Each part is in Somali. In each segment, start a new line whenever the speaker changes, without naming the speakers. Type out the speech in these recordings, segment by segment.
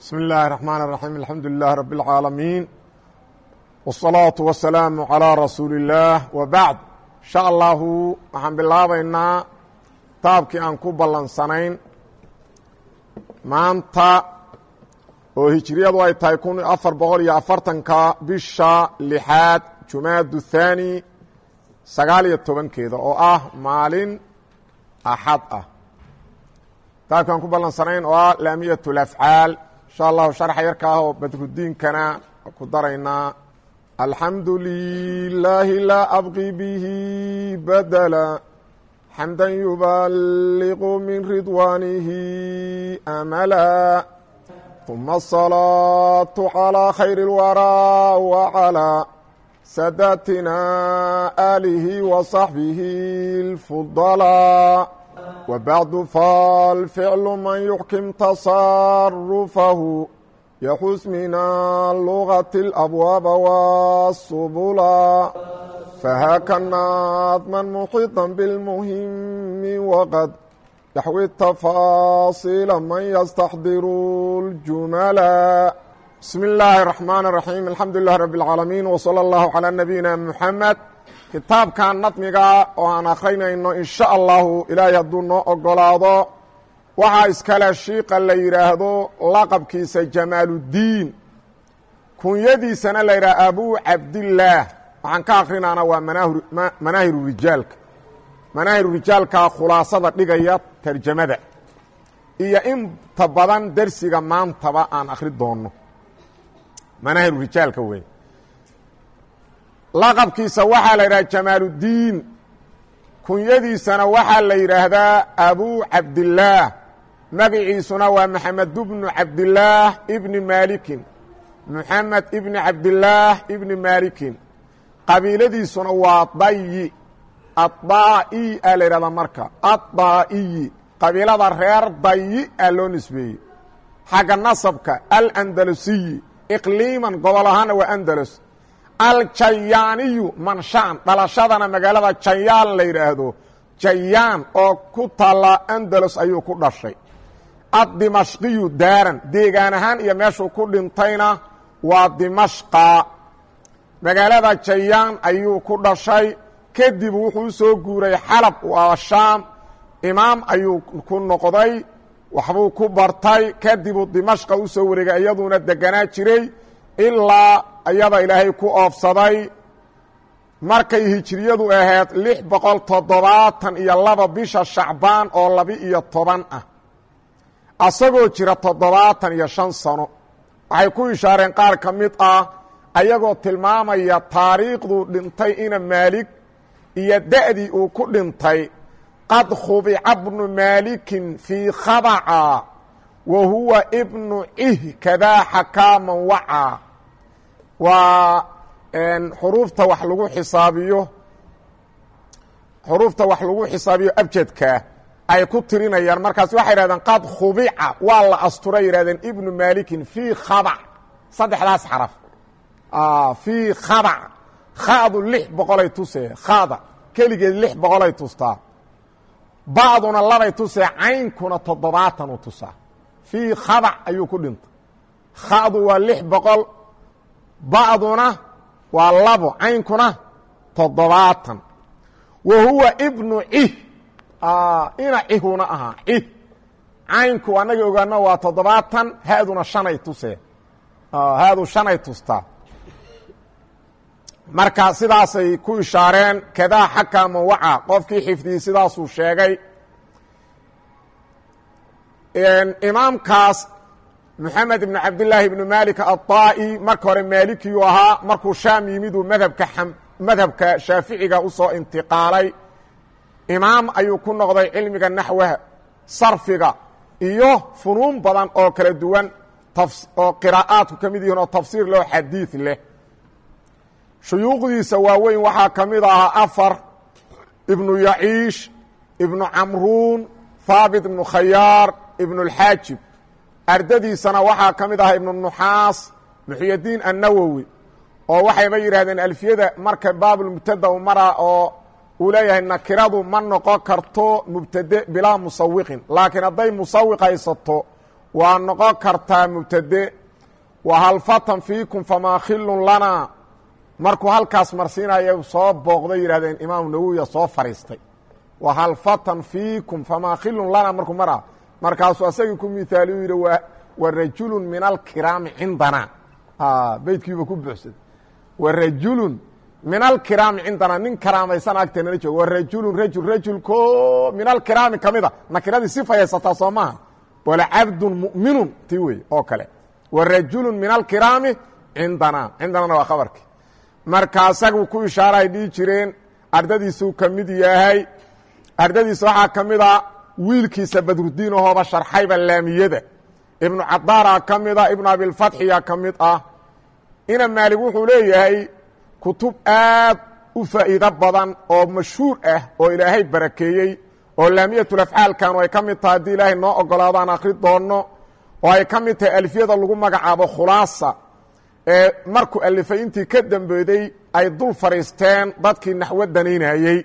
بسم الله الرحمن الرحيم الحمد لله رب العاalمين والصلاaة والسلام على رsuuل اللaه وبعد إن شhاء الله waxaan bilaabaynaa taabkii aan ku ballansanayn maanta oo hijriyadu ay tahay kun afar boqol iyo afartanka bisha lixaad jumaad الثاني sagaal iyo tobankeeda oo ah maalin axad ah taabkii aan ku ballansanayn oo ah laamiyaة الأfعاal insha allahu sharxa yarka ah oo badrudiinkana ku daraynaa alxamdu lilaahi laa abqi bihi badala. Xamda yuballiqu min ridwaanihi amala. Uma asalaatu calaa khayri اlwaraa wacalaa sadatina aalihi wa saxbihi اlfudalaa وبعد فالفعل من يحكم تصرفه يحس من اللغة الأبواب والسبلا فهاك نظما محيطا بالمهم وقد يحوي التفاصيل من يستحضر الجملا بسم الله الرحمن الرحيم الحمد لله رب العالمين وصلى الله على نبينا محمد kitaabkan nadmiga oo aan akrinayno in sha allahu ilaahay hadduu noo ogolaado waxaa iskale shiiqa la yidhaahdo laqabkiisa jamaaluddiin kunyadiisana la yidhaha abu cabdillaah waxaan ka akrinaana waa manaahiru rijaalka. Manaahiru rijaalka khulaasada dhigaya tarjamada. Iyo inta badan dersiga maantaba aan akri doonno. Manaahiru rijaalka wey laqabkiisa waxaa la yidhaha jamaaluddiin kunyadiisana waxaa la yidhaahdaa abu cabdillaah magiciisuna waa maxamed bnu cabdillaah ibni maalikin. Moxamed ibni cabdillaah ibni maalikin. Qabiiladiisuna waa dayi addaa'i aa la yidhahdaa marka. Addaa'iyi qabiilada reer dayi aa loo nisbeeyey. Xagga nasabka alandalusiyi. Iqliiman gobol ahaana waa andalus aljayaaniyu manshaan dhalashadana magaalada jayaan la yidhaahdo jayaan oo ku taalla andalus ayuu ku dhashay. Addimashqiyu daaran deegaan ahaan iyo meeshuu ku dhintayna waa dimashqa. Magaalada jayaan ayuu ku dhashay. Kadib wuxuu soo guuray xalab waa shaam. Imaam ayuu ku noqday waxbuu ku bartay. Kadibuu dimashqa u soo wareegay iyaduna deganaa jiray ilaa ayada ilaahay ku oofsaday. Markay hijiriyadu ahayd lix boqol toddobaatan iyo laba bisha shacbaan oo laba-iyo toban ah. Asagoo jira toddobaatan iyo shan sano. Waxay ku ishaareen qaar ka mid ah ayagoo tilmaamaya taariikhduu dhintay ina maalig iyo da'dii uu ku dhintay. Qad khubica bnu maalikin fii khabaca wa huwa ibnu cih kadaa xakaaman wacaa waa xuruufta wax lagu xisaabiyo xuruufta wax lagu xisaabiyo abjadka ay ku tirinayaan. Markaas waxay yidhahdeen qad khubica. Waa la asturay yidhahdeen ibnu malikin fii khabac saddexdaas xaraf. Fii khabac khadu lix boqolay tusee. Khada. Keligeed lix boqolay tustaa. Ba'duna labay tusee. Caynkuna toddobaatan u tusaa. Fii khabac ayuu ku dhintay. Khadu waa lix boqol ba'duna waa labo caynkuna toddobaatan. Wa huwa ibnu cih. Ina cihuna ahaa cih. Caynku annaga ogaano waa toddobaatan haaduna shanay tusee. Haadu shanay tustaa marka sidaasay ku ishaareen kadaa xakama waca qofkii xifdiyey sidaasuu sheegay. Imaamkaas moxamed ibnu cabdillaahi ibnu maalik aلطaa'i marka hore maalikiyuu ahaa markuu shaam yimiduu madhabka madhabka shaaficiga u soo intiqaalay imaam ayuu ku noqday cilmiga naxwaha sarfiga iyo funuun badan oo kala duwan oo qiraa'aadku ka mid yihiin oo tafsiir loo xadiid leh shuyuukhdiisa waaweyn waxaa ka mid ahaa afar ibnu yaciish ibnu camruun haabit ibnu khayaar ibnu اlxaajib ardadiisana waxaa ka mid ahaa ibnu nuxaas muxyadiin annawowi oo waxayba yidhahdeen alfiyada marka baabulmubtada u maraa oo uu leeyahay nakiradu ma noqon karto mubtade bilaa musawiqin. Laakiin hadday musawiq haysato waa noqon kartaa mubtade. Wa hal fatan fiikum famaa khilun lanaa markuu halkaas marsiinaya soo booqday yidhahdeen imaamu nawowiya soo fariistay. Wa hal fatan fiikum famaa khilun lanaa markuu maraa markaasuu asagii ku miaaliyu yidhi wa rajulun min alkiraami cindanaa beydkiiba ku buuxsaday wa rajulun min alkiraami cindanaa nin karaamaysan agteenala joogo. Wa rajulun rajul rajulko min alkiraami ka mida. Nakiradii sifay haysataa soo maaha. Wala cabdun mu'minun ti wey oo kale. Wa rajulun min alkiraami cindanaa cindanana waa khabarkii marka asaguu ku ishaaray dhihi jireen ardadiisuu ka mid yahay. Ardadiisa waxaa ka mid a wiilkiisa badrudiin ahooba sharxayba laamiyada. Ibnu cadaara ka mid a ibnu abilfatxiya ka mid ah. Ina maalig wuxuu leeyahay kutub aad u faa'iido badan oo mashhuur ah oo ilaahay barakeeyey oo laamiyatulafcaalkanu ay ka mid tahay. Haddii ilaahay noo ogolaado aan akhri doonno oo ay ka mid tahay alfiyada lagu magacaabo khulaasa. Ee markuu alifay intii ka dambeyday ay dul fadhiisteen dadkii naxwo danaynayey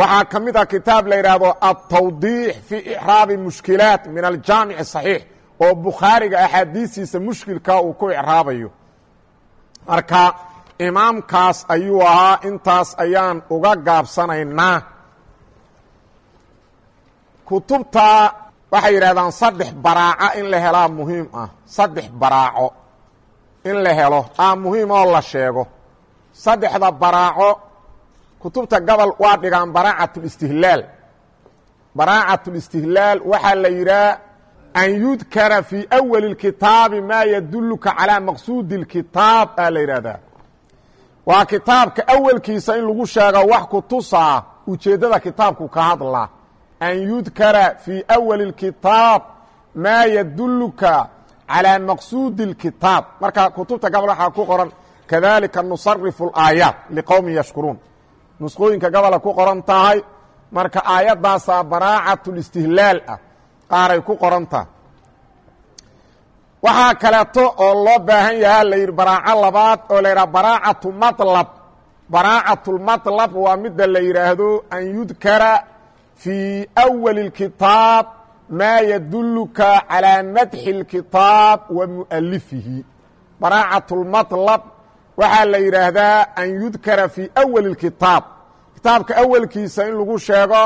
waxaa ka mid ah kitaab la yidhaahdo altawdiix fii icraabi mushkilaat min aljaamici saxiix oo bukhaariga axaadiistiisa mushkilka uu ku icraabayo marka imaamkaas ayuu ahaa intaas ayaan uga gaabsanaynaa. Kutubta waxay yidhahdaan saddex baraaco in la helaa muhiim ah. Saddex baraaco in la helo. Aa muhiim oo la sheego. Saddexda baraaco kutubta gobol waa dhigaan baraacatlstihlaal baraacatlstihlaal waxaa la yidhaha an yudkara fii awali اkitaabi maa yaduluka calaa maqsuudi اlkitaab aa la yidhahdaa waa kitaabka awelkiisa in lagu sheego wax ku tusaa ujeeddada kitaabku ka hadla an yudkara fii awali اkitaab maa yaduluka calىa maqsuudi اlkitaab marka kutubta gobol waxaa ku qoran kadalika nusarifu اlaayaat liqowmi yashkuruun nusqooyinka gobola ku qoran tahay. Marka aayaddaasaa baraacatlstihlaal ah qaaray ku qoran tahay. Waxaa kaleeto oo loo baahan yahaa la yidhi baraaco labaad oo la yidhaha baraacatu malab baraacatlmatlab waa midda la yidhaahdo an yudkara fii awali اlkitaab maa yaduluka calaa madxi اlkitaab wa mu'alifihi baraacatulmatlab waxaa la yidhaahdaa an yudkara fii awali اlkitaab kitaabka awalkiisa in lagu sheego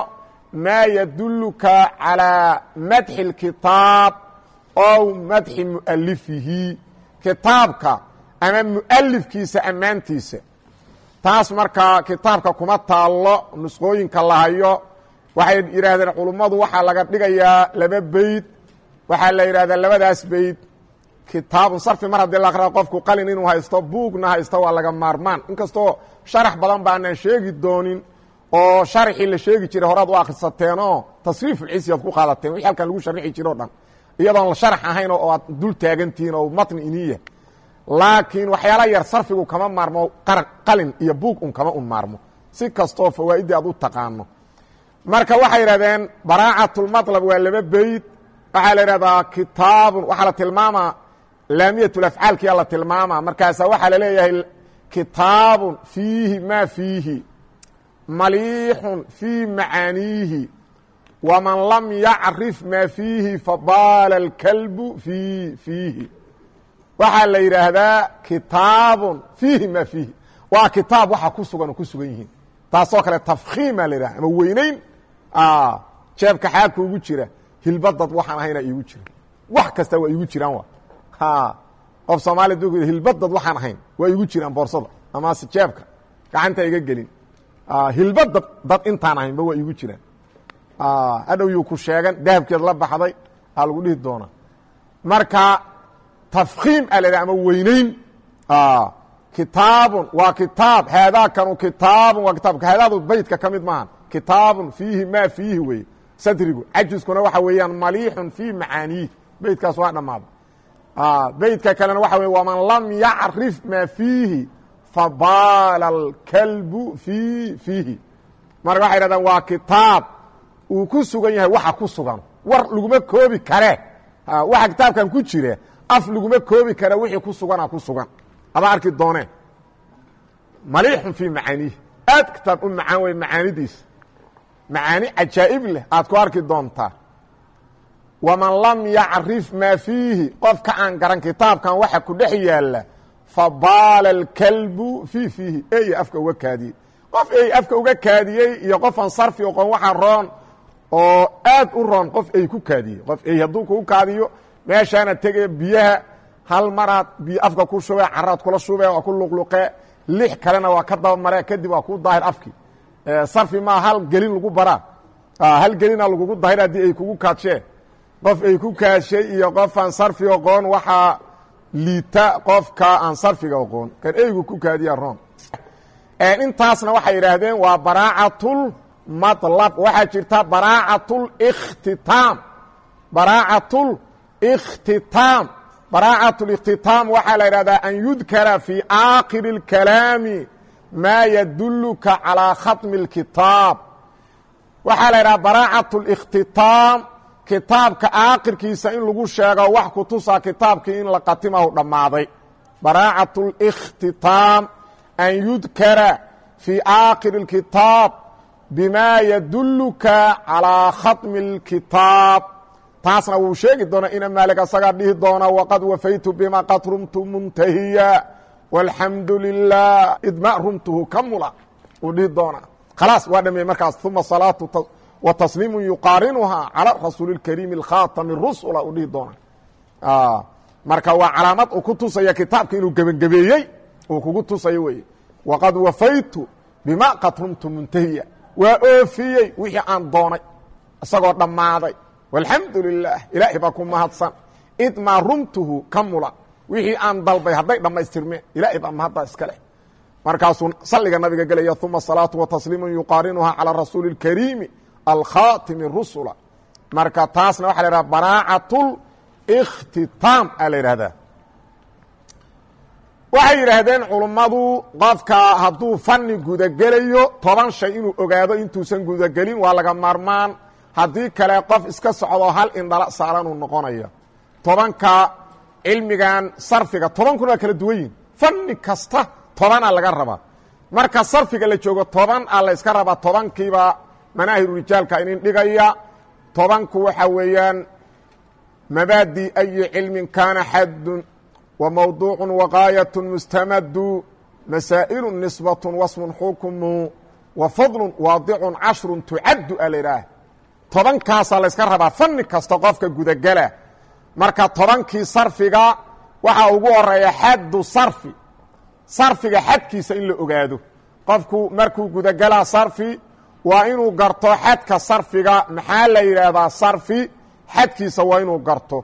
maa yaduluka calىa madxi اlkitaab ow madxi mu'alifihi kitaabka ama mu'alifkiisa ammaantiisa taas markaa kitaabka kuma taallo nusqooyinka la hayo waxay yidhaahdeen culummadu waxaa laga dhigayaa laba beyd waxaa la yidhahdaa labadaas beyd kitaabun sarfi mar haddii la akraa qofku qalin inuu haysto buugna haysto waa laga maarmaan. Inkastoo sharax badan baanaan sheegi doonin oo sharxii la sheegi jiray horaad u akhrisateenoo tasriifulcisi aad ku qaadateen wixii halkan lagu sharixi jiro o dhan. Iyadoon sharax ahayn oo aad dul taagantihiin oo matni iniya laakiin waxyaala yar sarfigu kama maarmo qalin iyo buug un kama un maarmo. Si kastoo fawaa'iddii aad u taqaano. Marka waxay yidhahdeen baraacatulmalab waa laba beyd waxaa la yidhahdaa kitaabun waxaa la tilmaamaa laamiyatulafcaalkiyaa la tilmaamaa. Markaasaa waxaa la leeyahay kitaabun fiihi maa fiihi maliixun fii macaaniihi waman lam yacrif maa fiihi fabaala alkalbu fii fiihi. Waxaa la yidhaahdaa kitaabun fiihi maa fiihi. Waa kitaab waxa ku sugan ku sugan yihiin. Taasoo kale tafkiimaa la yidhaha ama weynayn jeebka xaagka ugu jira hilbadad waxaan ahayna iigu jira. Wax kasta waa iigu jiraan qof soomaaliya du hilbadad waxaan ahayn. Waa iigu jiraan boorsada amase jeebka gacanta iga gelin. Hilbadad dad intaan ahaynba waa iigu jiraan. Hadhow yuu ku sheegan dahabkeed la baxday aa lagu dhihi doonaa marka tafkiim aa la ama weynayn kitaabun waa kitaab haadaakanu kitaabun waa kitaab. Haadaadu beydka ka mid maaha kitaabun fiihi maa fiihi weye sadrigu cajiskuna waxa weeyaan maliixun fii macaaniih beydkaas waa dhammaaday beydka kalena waxa weye waman lam yacrif maa fiihi fabaala alkalbu fii fiihi. Marka waxay hahdaan waa kitaab uu ku sugan yahay waxa ku sugan war laguma koobi kare. Waxa kitaabkan ku jira af laguma koobi kare wixii ku sugana ku sugan. Ama arki dooneen maliixun fii macaaniih aad kitaab u macaan wey macaanidiisa macaani cajaa'ib leh aad ku arki doontaa waman lam yacrif maa fiihi qofka aan garan kitaabkan waxa ku dhex yaalla fabaala alkalbu fii fiihi ey afka uga kaadiyey qof ey afka uga kaadiyey iyo qofaan sarfi oqon waxa roon oo aad u roon qof ey ku kaadiyey qof ey hadduu kugu kaadiyo meeshaana tegaya biyaha hal maraad biyo afka ku shube caraad kula shube waa ku luqluqe lix kalena waa ka dabamare kadib waa ku daahir afkii sarfi maa hal gelin lagu baraa hal gelina lagugu daahir haddii ay kugu kaadshee qof ay ku kaashay iyo qofaan sarfi oqoon waxaa liita qofka aan sarfiga oqoon kan eygu ku kaadiya roon intaasna waxay yidhaahdeen waa baraacatul maطlab waxaa jirta baraacatul ikhtitaam baraacatul ikhtitaam baraacatul ikhtitaam waxaa la yidhahdaa an yudkara fii aakhiri اlkalaami maa yaduluka calىa khatmi اlkitaab waxaa la yidhaha baraacatul ikhtitaam kitaabka aakhirkiisa in lagu sheego wax ku tusaa kitaabkii in la qatimahu dhammaaday baraacatul ikhtitaam an yudkara fii aakhiri اlkitaab bima yaduluka calىa khatmi اlkitaab taasna wuu sheegi doonaa ina maalig asagaa dhihi doona waqad wafaytu bima qad rumtu muntahiya walxamdu lilah idma rumtuhu kamula uu dhihi doonaa khalaas waa dhameeyey markaas uma salaatu wa tasliimu yuqaarinuhaa calى rasuuli اlkariimi اlkhaatami rusula uu dhihi doonaa marka waa calaamad uu ku tusaya kitaabka inuu gebangebeeyey uu kugu tusayo weye waqad wafaytu bima qad rumtu muntahiya waa oofiyey wixii aan doonay isagoo dhammaaday walxamdu lilah ilaahay baa ku mahadsan id maa rumtuhu kamula wixii aan dalbay hadday dhammaystirmeen ilaahay baa mahaddaa iska leh markaasuu salliga nabiga gelaya uma salaatu watasliimu yuqaarinuhaa calى rasuuli اlkariimi alkhaatimi rusula marka taasna waxa la yidhaha baraacatul ikhtitaam aa la yidhahdaa. Waxay yidhaahdeen culummadu qofka hadduu fani gudagelayo toban shay inuu ogaado intuusan gudagelin waa laga maarmaan. Haddii kale qof iska socdo hal indhala saaranuu noqonaya. Tobanka cilmigan sarfiga tobankuna waa kala duwan fani kasta tobanaa laga rabaa. Marka sarfiga la joogo toban a la rabaa tobankiiba manaahiru rijaalka inin dhigaya. Tobanku waxaa weeyaan mabaadi ayi cilmin kaana xaddun wa mawduucu waqaayatu mustamadu masaa'ilu nisbat wasmun xukmu wa fadlu waadicun cashrun tucaddu a la idhaah tobankaasaa layska rabaa fani kasta qofka gudagela marka tobankii sarfiga waxaa ugu horreeya xaddu sarfi. Sarfiga xadkiisa in la ogaado. Qofku markuu gudagelaa sarfi waa inuu garto xadka sarfiga maxaa la yidhaahdaa sarfi xadkiisa waa inuu garto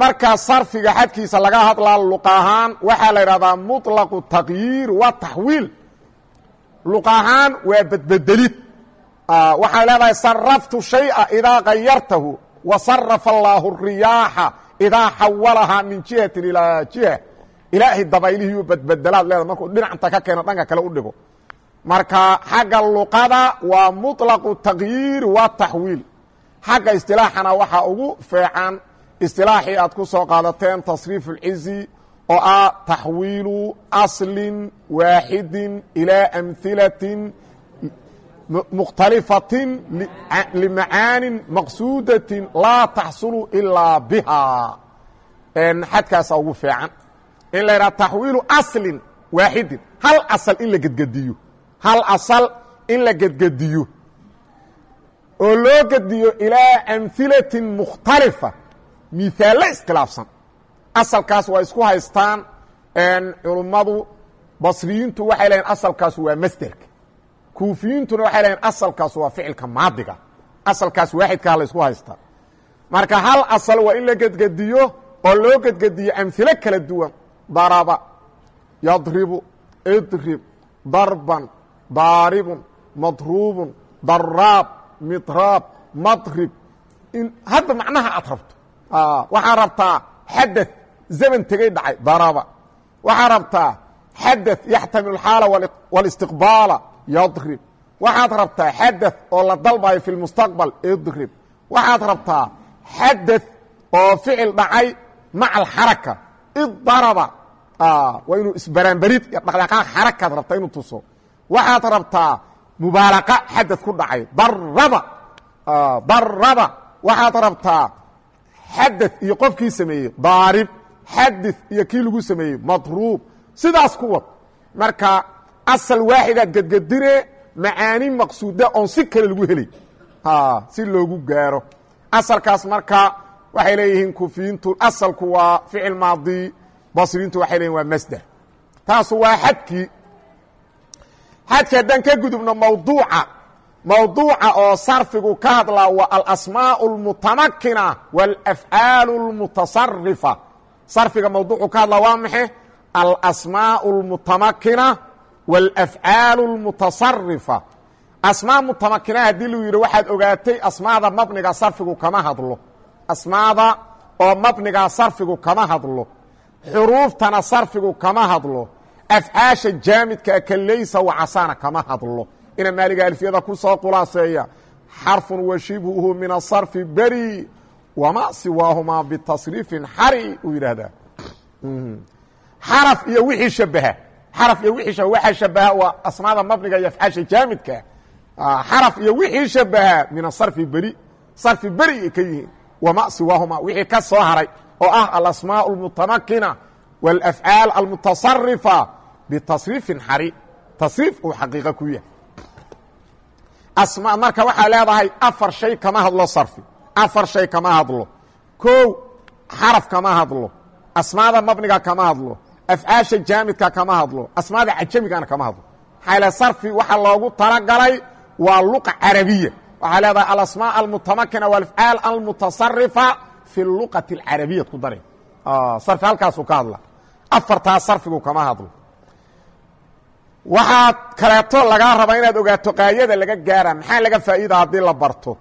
marka sarfiga xadkiisa laga hadlaa luq ahaan waxaa la yidhahdaa muطlaqu taqyiir wa taxwiil luq ahaan waa bedbedelid waxay leedahay saraftu shayئa idaa kayartahu wa sarafa allaahu الriyaaxa idaa xawalahaa min jihati ilaa jiha ilaahay dabaylihiiu bedbedelaad leeda markuu dhinacta ka keeno dhanka kale u dhigo marka xagga luqada waa muطlaqu taqyiir wa taxwiil. Xagga istilaaxana waxaa ugu feecan istilaaxii aad ku soo qaadateen tasriif اlcizi oo ah taxwiilu aslin waaxidin ilaa amhilatin mukhtalifatin limacaanin maqsuudatin laa taxsulu ilaa bihaa xadkaasa ugu feecan in la yidhaha taxwiilu aslin waaxidin hal asal in la gedgediyo hal asal in la gedgediyo oo loo gediyo ilaa amhilatin mukhtalifa mihaalo iskhilaafsan. Asalkaas waa isku haystaan culummadu basriyiintu waxay lehiin asalkaas waa masderka kuufiyiintuna waxay lehiin asalkaas waa ficilka maadiga. Asalkaas waaxidkaa la haystaa marka hal asal waa in la gedgediyo oo loo gedgediyo amhilo kala duwan. Daraba yadribu idrib darban daaribun madruubun daraab midraab madrib hadda macnaha aad rabto waxaa rabtaa xadaث zaman tegey dhacay daraba waxaa rabtaa xadaث yaxtamilu اxaala wاlistiqbaala yadrib waxaad rabtaa xadaث oo la dalbayo fi اlmustaqbal idrib waxaad rabtaa xadaث oo ficil dhacay maca alxaraka iddaraba waa inuu isbaraanberid iyo dhaqdhaqaaq xarakaad rabtaa inuu tuso waxaad rabtaa mubaalaqa xadaث ku dhacay. Daraba daraba waxaad rabtaa xadad iyo qofkii sameeyey daarib xadid iyo kii lagu sameeyey madruub sidaas ku wad. Marka asal waaxidaad gedgedire macaani maqsuuda oon si kale lagu helay si loogu gaaro. Asalkaas marka waxay leeyihiin kufiyiintu asalku waa ficil maadi basriintu waxay leeyihiin waa masder taasu waa xadkii xadki haddaan ka gudubno mawduuca mawduuca oo sarfigu ka hadlaa waa alasmaaء اlmutamakina wاlafcaal اlmutasarifa sarfiga mawduucu ka hadlaa waa maxe alasmaaء اlmutamakina wاlafcaal اlmutasarifa asmaa mutamakina haddii lu yidhi waxaad ogaatay asmaada mabniga sarfigu kama hadlo asmaada oo mabniga sarfigu kama hadlo xuruuftana sarfigu kama hadlo afcaasha jaamidka ka laysa wacasana kama hadlo. Ina maaliga alfiyada ku soo khulaaseeya xarfun wa shibhuhu min asarfi beri wama siwaahumaa bitasriifin xari uu yidhaahdaa. Xaraf iyo wixii shabaha. Xaraf iyo wixii shabaha. Waxaa shabaha waa asmaada mabniga iyo afcaasha jaamidka. Xaraf iyo wixii shabaha min asarfi beri. Sarfi beri ay ka yihiin. Wama siwaahuma wixii ka soo haray oo ah alasmaaء اlmutamakina wاlafcaal almutasarifa bitasriifin xari tasriif uu xaqiiqa ku yahay asma marka waxaa leedahay afar shay kama hadlo sarfi afar shay kama hadlo kow xaraf kama hadlo asmaada mabniga kama hadlo afcaasha jaamidka kama hadlo asmaada cajamigana kama hadlo maxaa le sarfi waxaa loogu talagalay waa luqa carabiya waxaa leedahay alasmaaء almutamakina wاlafcaal almutasarifa fi luqati اlcarabiya ku dara sarfi halkaasuu ka hadla afartaas sarfigu kama hadlo waxaa kaleeto lagaa rabaa inaad ogaato gaayada laga gaara maxaa laga faa'iida haddii la barto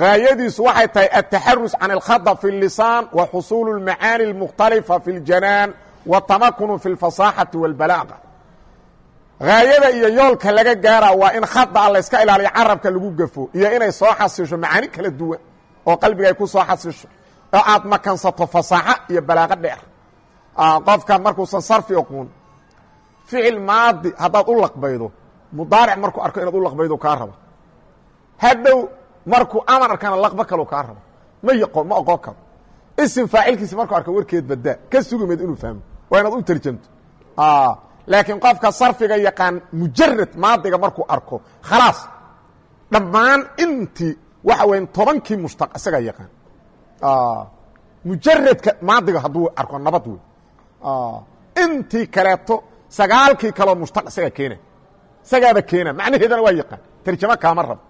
gaayadiisu waxay tahay ataxarus can اlkhada fi اlisaan wa xusuulu اlmacaani اlmukhtalifa fi اljanaan watamakunu fi اlfasaaxati wاlbalaaqa gaayada iyo yoolka laga gaara waa in khada layska ilaaliyo carabka lagu gafo iyo inay soo xasisho macaani kala duwan oo qalbiga ay ku soo xasisho oo aad makansato fasaaxo iyo balaaqo dheer qofka markuusan sarfi oqoon ficil maadi haddaad u laqbaydo mudaaric markuu arko inaad u laqbaydo kaa raba hadhow markuu amar arkana laqbo kaloo kaa raba ma yaqoon ma oqon karo. Isim faacilkiisi markuu arko warkeed badaa ka sugimayd inuu fahmo waa inaad u tarjamto laakiin qofka sarfiga yaqaan mujarad maadiga markuu arko khalaas dhammaan intii waxa weya tobankii mushtaq isagaa yaqaan. Mujaradka maadiga hadduu arko nabad wey intii kaleeto sagaalkii kaloo mushtaq isagaa keena isagaaba keena macnaheedana waa yaqaan. Tarjamo kaama rabo.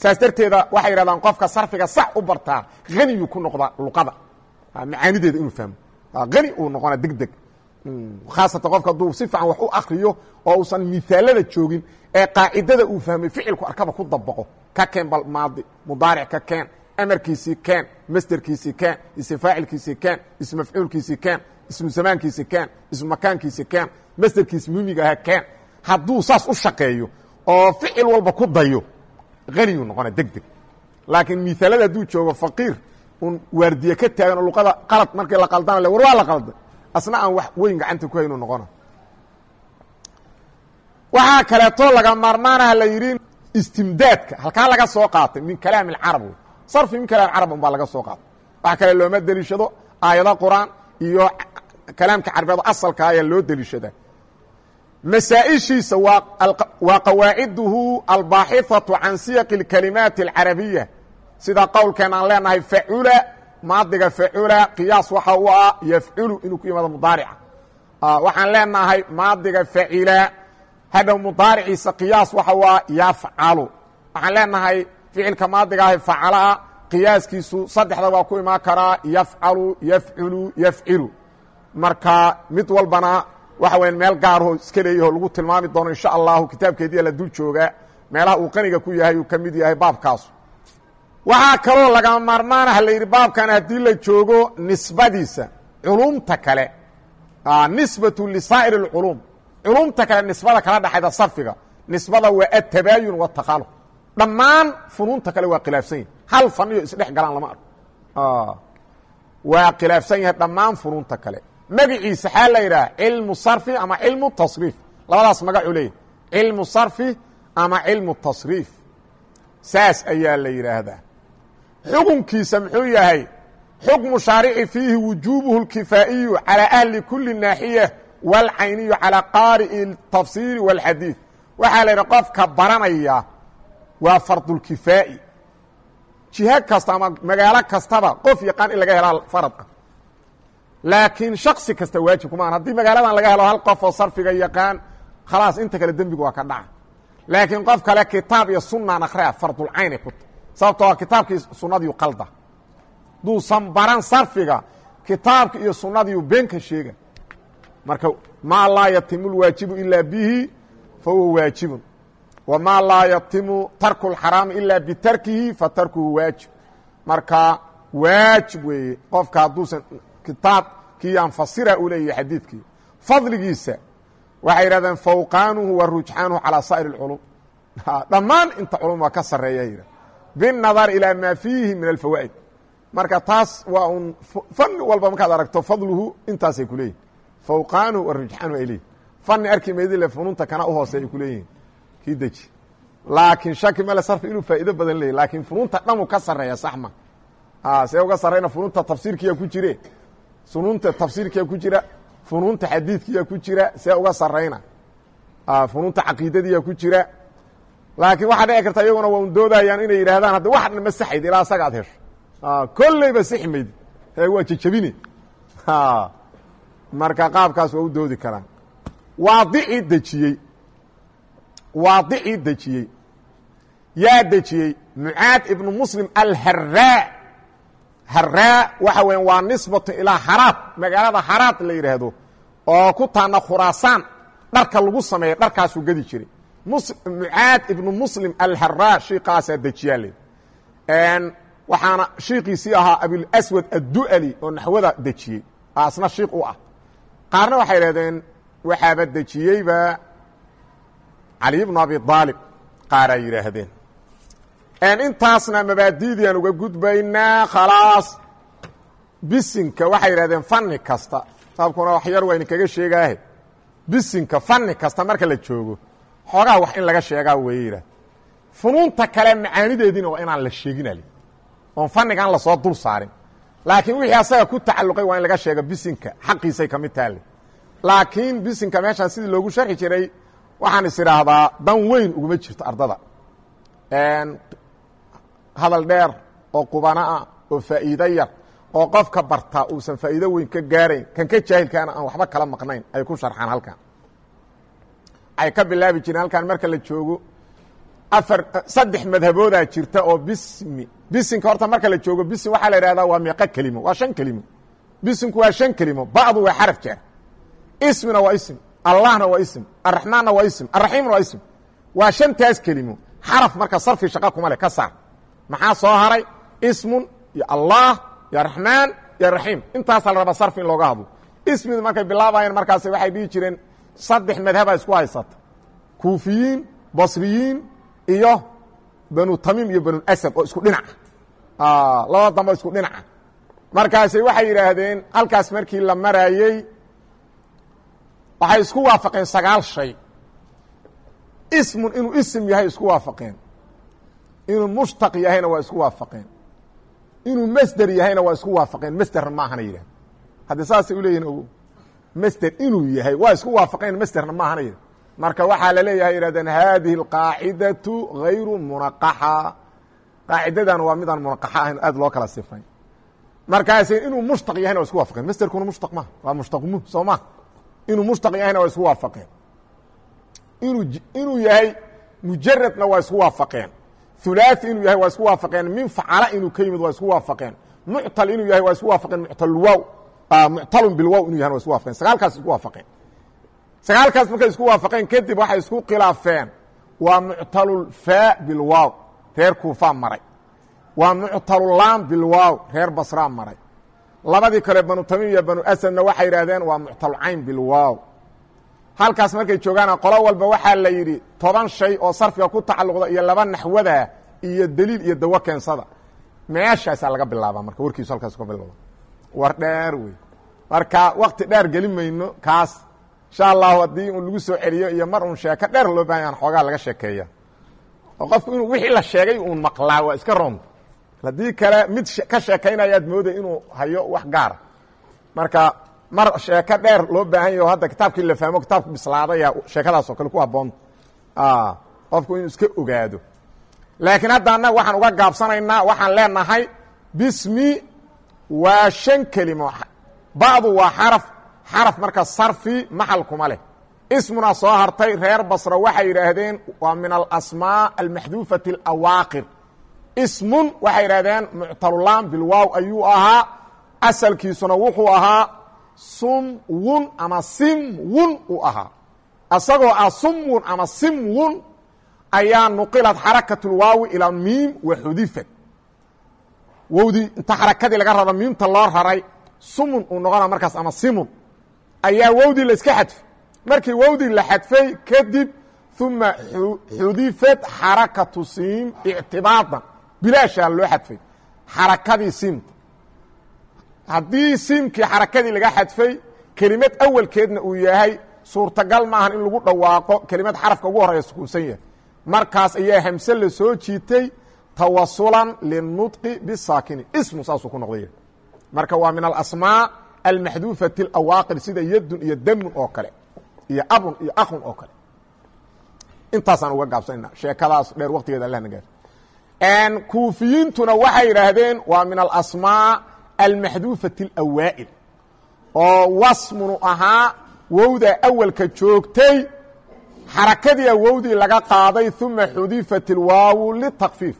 Saas darteeda waxay yidhahdaan qofka sarfiga sax u bartaa haniyuu ku noqdaa luqada. Macaanideeda inuu fahmo. Hani uu noqona deg deg khaasatan qofka hadduu si fiican wax u akriyo oo uusan miaalada joogin ee qaacidada uu fahmay ficilku arkaba ku dabaqo. Ka keen bal maadi mudaaric ka keen amarkiisii keen masderkiisii keen ism faacilkiisii keen ism mafcuulkiisii keen ismu zamaankiisi keen ismu makaankiisi keen masderkiisi mumiga aha keen. Hadduu saas u shaqeeyo oo ficil walba ku dayo haniyuu noqona deg deg laakiin miaalada hadduu joogo faqiir un waardiye ka taagan oo luqada qalad markii la qaldana le war waa la qalday. Asna aan wax weyn gacanta ku haynu noqona waxaa kaleeto laga maarmaanaha la yidhi istimdaadka. Halkaa laga soo qaatay min kalaami اcarab sarfi min kalaam carab un baa laga soo qaatay. Wax kale looma deliishado aayado qur'aan iyo kalaamka carbeed asalka ayaa loo deliishadaa masaaئishiisa waa qawaaciduhu albaaxiثaةu can siyaqi اkalimaati اlcarabiya sida qowlkeen aan leenahay facula maadiga facula qiyaas waxa u ah yafculu inuu ku yimaado mudaarica waxaan leenahay maadiga facila hadhow mudaariciisa qiyaas waxa u ah yafcalu waxaan leenahay ficilka maadiga ah facalaa qiyaaskiisu saddexda waa ku imaan karaa yafcalu yafculu yafcilu marka mid walbana waxa weya meel gaarho iska leeyaho lagu tilmaami doono insha allahu kitaabkeediya la dul joogaa meelaha uu qaniga ku yahay uu ka mid yahay baabkaasu. Waxaa kaloo laga maarmaanaha la yidhi baabkan haddii la joogo nisbadiisa culumta kale. Nisbatu lisaa'ir اlculuum culumta kale nisbada kala dhexayda sarfiga. Nisbada waa atabaayun watakhaluq dhammaan funuunta kale waa khilaafsan yahay hal faniyo isdhex galaan lama arko. Waa khilaafsan yahay dhammaan funuunta kale magaciisa xaa la yidhaha cilmu sarfi ama cilmu tasriif labadaas magacuu leeyahy cilmu sarfi ama cilmu tasriif saas ayaa la yidhaahdaa xukunkiisa muxuu yahay xukmu shaarici fiihi wujuubuhu اlkifaa'iyu calى ahli kuli naaxiya wاlcayniyu calى qaari'i اtafsiiri wاlxadiid waxaa la yidhi qofka baranaya waa fardulkifaa'i jiho kasta ama magaalo kastaba qof yaqaan in laga helaa faradka laakiin shaksi kasta waajib kuma ahan haddii magaaladan laga helo hal qof oo sarfiga yaqaan khalaas inta kale dembigu waa ka dhaca. Laakiin qof kale kitaab iyo sunaan akhriya fardulcaynay ku sababtoo kitaabkii sunadiiu qalda. Duusan baran sarfiga kitaabka iyo sunadiiu beenka sheega. Marka maa laa yatimu lwaajibu ilaa bihi fa huwa waajibun. Wamaa laa yatimu tarku اlxaraami ilaa bitarkihi fa tarkuhu waajib. Marka waajib weeye qofka hadduusan kitaabkii aan fasira u leeyahay xadiidkii fadligiisa waxay yidhahdeen fawqaanuhu wa rujxaanuhu calaa saa'ir اlculum dhammaan inta culum waa ka sarreeya yidhah biالnadar ilaa maa fiihi min alfawaa'id marka taas waa un fani walba markaad aragto fadluhu intaasay ku leeyihin fawqaanuhu wa rujxaanuhu ay leeyihin fani arki maydile fununta kana u hoose ay ku leeyihin kii deji laakiin shaki male sarfi inuu faa'iido badan leeyay laakiin fununta dhamuu ka sarreeya saxma see uga sarrayna fununta tafsiirkiyaa ku jire sununta tafsiirkiyaa ku jira funuunta xadiidkiyaa ku jira see uga sarrayna. Funuunta caqiidadiyaa ku jira. Laakiin waxaa dhici karta iyaguna waa doodayaan inay yidhaahdaan hadda waxna ma saxayd ilaa asaga hesho. Kolleyba sixi mayd waa jejabine marka qaabkaas waa u doodi karaan. Waadicii dejiyey. Waadicii dejiyey. Yaa dejiyey mucaad ibnu muslim alharaa haraa waxa weya waa nisbatu ilaa haraad. Magaalada haraad la yidhaahdo oo ku taana khuraasaan dharka lagu sameeya dharkaasuu gedi jiray. Mucaad ibnu muslim alharaa shiikaasaa dejiyaa le waxaana shiikiisii ahaa abulaswad addu'ali oo naxwada dejiyey. Asna shiik u ah. Qaarna waxay idhahdeen waxaaba dejiyeyba cali bnu abi aalib qaaraa yidhaahdeen intaasna mabaadidiaan uga gudbaynaa khalaas. Bisinka waxay yidhahdeen fani kasta. Saabkuna wax yar waa idinkaga sheegaahe bisinka fani kasta marka la joogo xoogaa wax in laga sheegaa weeye yidhah funuunta kale macaanideediina waa inaan la sheeginal oon fanigan la soo dul saarin. Laakiin wixii asaga ku tacalluqay waa in laga sheego bisinka. Xaqiisay ka mid taale laakiin bisinka meeshaan sidii loogu sharxi jiray waxaan is idhaahdaa dan weyn uguma jirto ardada hadal dheer oo qubanaah oo faa'iido yar oo qofka bartaa uusan faa'iido weyn ka gaarayn kan ka jaahilkaana aan waxba kala maqnayn ay ku sharxaan halkan. Ay ka bilaabi jireen halkan marka la joogo afar saddex madhaboodaa jirta oo bismi bisinka horta marka la joogo bisin waxaa la idhahdaa waa meeqo kelimo waa shan kelimo. Bisinku waa shan kelimo bacdu waa xaraf jeer. Ismina waa ism allahna waa ism araxmaanna waa ism araxiimna waa ism. Waa shantaas kelimo xaraf marka sarfi shaqa kuma leh ka saar maxaa soo haray? Ismun iyo allah iyo raxmaan iyo raxiim intaasaa la rabaa sarfi in looga hadlo. Ismida markay bilaabayeen markaas waxay dhihi jireen saddex madhabaa isku haysata. Kuufiyiin basriyiin iyo banu tamiim iyo banu asad oo isku dhinaca labada dambe isku dhinaca markaasi waxay yidhaahdeen halkaas markii la maraayey waxay isku waafaqeen sagaal shay. Ismun inuu ism yahay isku waafaqeen inuu mushtaq yahayna waa isku waafaqeen. Inuu masder yahayna waa isku waafaqeen. Masderna maahana yidhahd haddii saasay uleeyihin ogo masder inuu yahay waa isku waafaqeen masderna maahana yidhahd marka waxaa la leeyahay yidhahdeen haadihi alqaacidatu hayru munaqaxa. Qaacidadan waa midaan munaqaxa ahayn aad loo kala sifayn markaasi inuu mushtaq yahayna waa isku waafaqeen. Masderkuna mushtaq maha waa mushtaqmu soo ma inuu mushtaq yahayna waa isku waafaqeen. Inuu inuu yahay mujaradna waa isku waafaqeen hulaaثi inuu yahay waa isku waafaqeen min facala inuu ka yimid waa isku waafaqeen muctal inuu yahay waa isku waafaqeen muctalwaw muctalun bilwaw inuu yahay waa isku waafaqeen sagaalkaas isku waafaqeen sagaalkaas markay isku waafaqeen kadib waxay isku khilaafeen waa muctalulfaa bilwaaw reer kuufaa maray waa muctalulaam bilwaaw reer basraa maray labadii kale banu tamiim iyo banu asadna waxay yidhahdeen waa muctalucayn bilwaaw halkaas markay joogaana qolo walba waxaa la yidhi toban shay oo sarfiga ku tacalluqda iyo laba naxwada iyo deliil iyo dawo keensada. Meeshaasaa laga bilaabaa marka warkiisu halkaas ka bilowda war dheer wey marka wakti dheer geli mayno kaas insha allahu haddii un lagu soo celiyo iyo mar un sheeko dheer loo baahan yahan xoogaa laga sheekeeya oo qofku inuu wixii la sheegay uun maqlaa waa iska roonta haddii kale mid ka sheekaynayaad mooday inuu hayo wax gaara marka mar sheeko dheer loo baahan yaho hadda kitaabkii la fahmo kitaabku bislaadaya sheekadaasoo kale ku haboonta qofku inuu iska ogaado. Laakiin hadda annaga waxaan uga gaabsanaynaa waxaan leenahay bismi waa shan kelimo ba'du waa xaraf xaraf marka sarfi maxal kuma leh. Ismuna soo hartay reer basra waxay yidhaahdeen waa min alasmaa almaxduufati alawaaqir ismun waxay yidhahdeen muctalulaan bilwaaw ayuu ahaa asalkiisuna wuxuu ahaa sumwun ama simwun uu ahaa asagoo ah sumwun ama simwun ayaa nuqilad xarakat ilaa miim wa xudifat wowdii inta xarakadii laga raro miimta loo raray sumun uu noqona markaas ama simun. Ayaa wowdii la iska xadfay. Markii wowdii la xadfay kadib uma xudifat xarakatu siim ictibaadan bilaashaa loo xadfay. Xarakadii siimta haddii siimkii xarakadii laga xadfay kelimad awalkeedna uu yahay suurtagal maahan in lagu dhawaaqo kelimad xarafka ugu horreeya sukuunsan yahay. Markaas ayaa hamse la soo jiitay tawasulan linudqi bisaakini ismu saasuu ku noqday. Marka waa min alasmaa almaxduufati alawaaqir sida yadun iyo damun oo kale iyo abun iyo akhun oo kale. Intaasaan uga gaabsanayna. Sheekadaas dheer waktigeeda allah nagaa kuufiyiintuna waxay yidhaahdeen waa min alasmaa almaxduufati alawaa'il oo wasmunu ahaa wowda awalka joogtay xarakadii awowdii laga qaaday uma xudifat ilwaawu litakfiif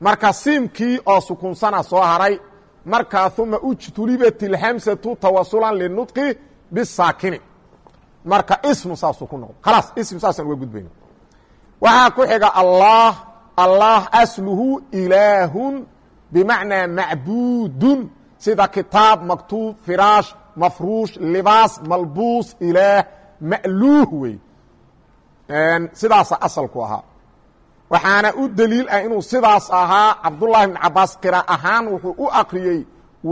marka siimkii oo sukunsana soo haray markaa uma ujtulibat ilhamsatu tawasulan linudqi bisaakini marka ismu saasuu ku noqdo khalaas ism saasaan uga gudbayna waxaa ku xiga allah allah asluhu ilaahun bimacnaa macbuudun sida kitaab maktuub firaash mafruush libaas malbuus ilaah ma'luuh wey sidaasa asalku ahaa waxaana u deliil ah inuu sidaas ahaa cabdullahi bn cabaas qira ahaan wuxuu u akriyey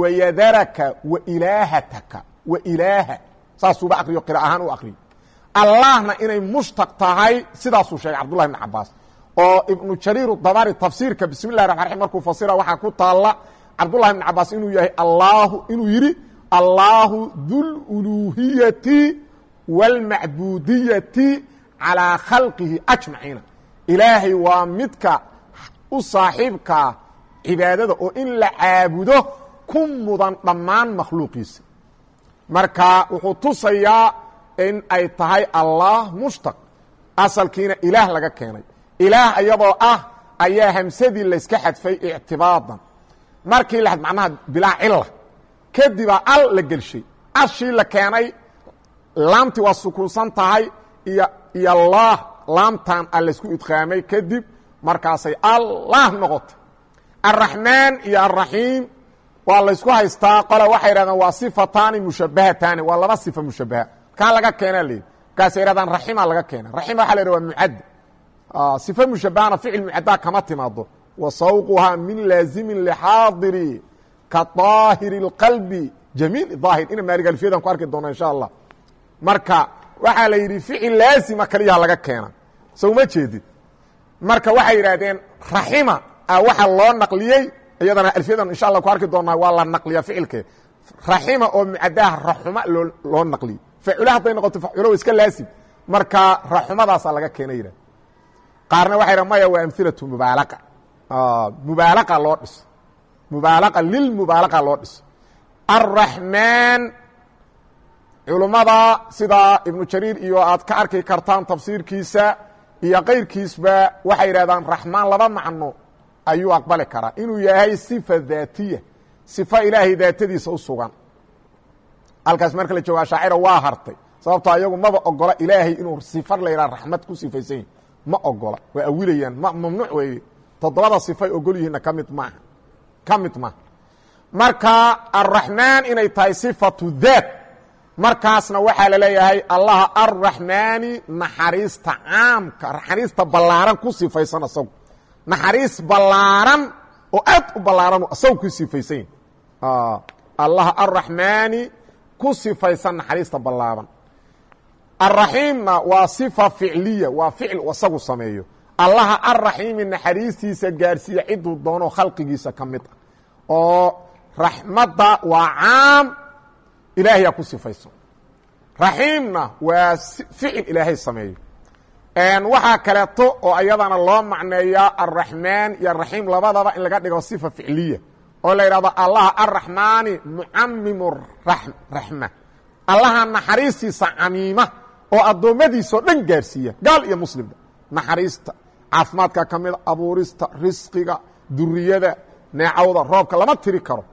wayadaraka wa ilaahataka wa ilaaha saasuuba akriyo qira ahaan u akriyey allahna inay mushtaq tahay sidaasuu sheegay cabdullahi bn cabaas oo ibnu jariir dabari tafsiirka bismi llahi raxman raxim markuu fasira waxaa ku taalla cabdullahi bn cabaas inuu yahay allaahu inuu yidhi allaahu dululuuhiyati wاlmacbuudiyati calىa khalqihi ajmaciina. Ilaahay waa midka u saaxiibkaa cibaadada oo in la caabudo ku mudan dhammaan makhluuqiisa. Marka wuxuu tusayaa in ay tahay allah mushtaq asalkiina ilaah laga keenay ilaah iyadoo ah ayaa hamsadii layska xadfay ictibaadan. Markii la macnaha bilaa cila kadibaa al la gelshay ashii la keenay laamtii waa sukuunsan tahay iyo iyo allah laamtan a laysku idqaamay kadib markaasay allah noqotay. Alraxmaan iyo alraxiim waa laysku haystaa. Qole waxay yidhahdeen waa sifataani mushabahataani waa laba sifa mushabaha kaa laga keenaa layidhi markaasay yidhahdaan raxima laga keena raxima waxa la yidhah waa mucadda sifa mushabahana ficil mucaddaa kama timaado wa sawquhaa min laazimin lixaadiri ka daahiri اlqalbi jamiil daahir ina maaligalfiyadan ku arki doona insha allah marka waxaa la yidhi ficil laazima kaliyaha laga keena sow jeedid marka waxay yidhaahdeen raxima a waxa loo naqliyey iyadana alfiyadan insha allah ku arki doonaa waa la naqliya ficilke raxima oo mucadaha raxuma loo naqliyey facula hadday noqoto faculo wa iska laazim marka raxumadaasaa laga keena yidhah qaarna waxay dha maya waa amhilatu mubaalaqa mubaalaqa loo dhiso. Mubaalaqa lilmubaalaqa loo dhiso. Alraxmaan culummada sida ibnu jariir iyo aad ka arki kartaan tafsiirkiisa iyo kayrkiisba waxay yidhahdaan raxmaan laba macno ayuu aqbali karaa. Inuu yahay sifa daatiya sifa ilaahay daatadiisa u sugan. Halkaas marka la jooga ashaacira waa hartay sababtoo ayagu maba ogola ilaahay inuu sifar la yidhaha raxmad ku sifaysan yahi ma ogola waa awilayaan ma mamnuuc weeye. Toddobada sifay ogol yihiinna ka mid maaha ka mid maaha. Marka alraxmaan inay tahay sifatu daat markaasna waxaa la leeyahay allaha arraxmaani naxariista caamka naxariista ballaaran ku sifaysan asagu. Naxariis ballaaran oo aad u ballaaran asagu ku sifaysan yahi allaha arraxmaani ku sifaysan naxariista ballaaran alraxiimna waa sifa ficliya waa ficil asagu sameeyo. Allaha arraxiimi naxariistiisa gaarsiiya ciduu doono khalqigiisa ka mid ah. Oo raxmadda waa caam ilaahayaa ku sifaysan raxiimna waa ficil ilaahay sameeyo. Waxaa kaleeto oo ayadana loo macneeyaa alraxmaan iyo raxiim labadaba in laga dhigo sifa ficliya oo la yidhahdo allaha arraxmaani mucamimu raxma allaha naxariistiisa camiima oo addoommadiisao dhan gaarsiiya gaal iyo muslimba naxariista caafimaadka ka mida abuurista risqiga duriyada neecawda roobka lama tiri karo.